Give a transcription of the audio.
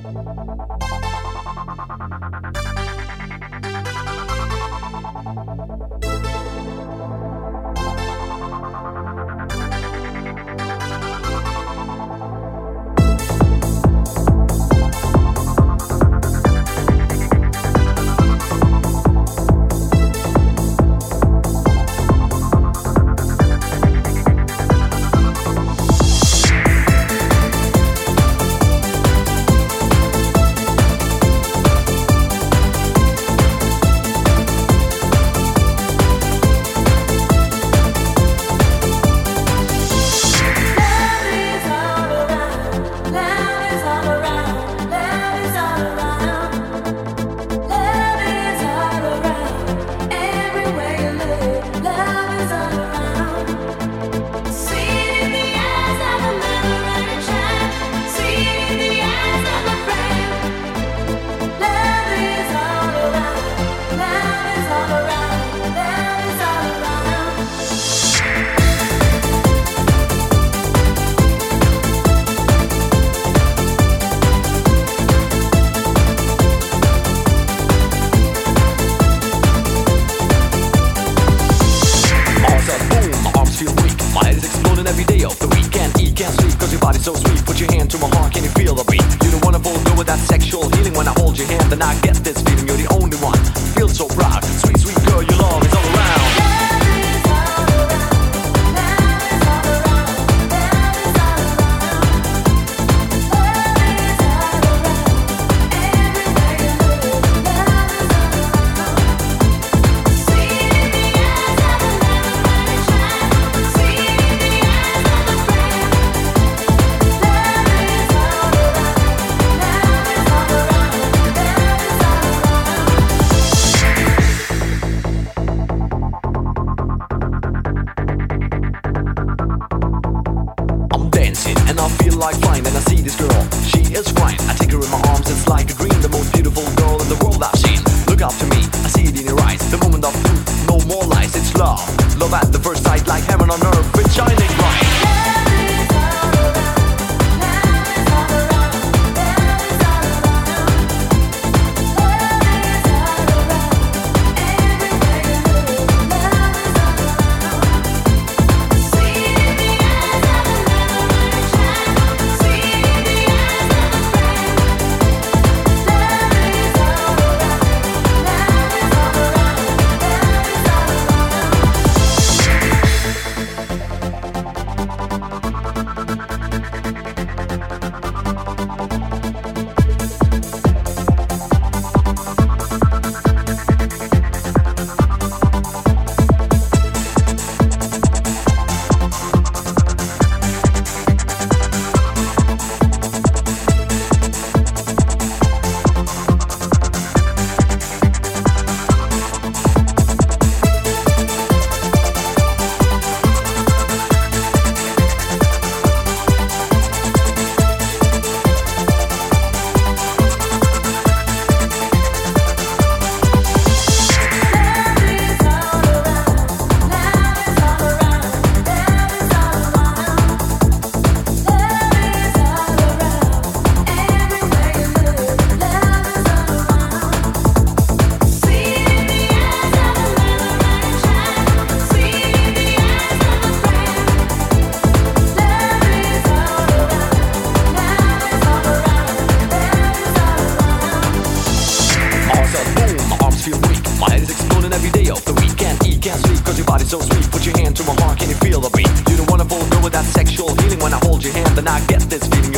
Thank you. So sweet. Put your hand to my heart, can you feel the beat? You're the wonderful girl with that sexual healing. When I hold your hand, then I get this feeling. You're the only one. Feel sexual proud, when I hold Your hand, then I get this all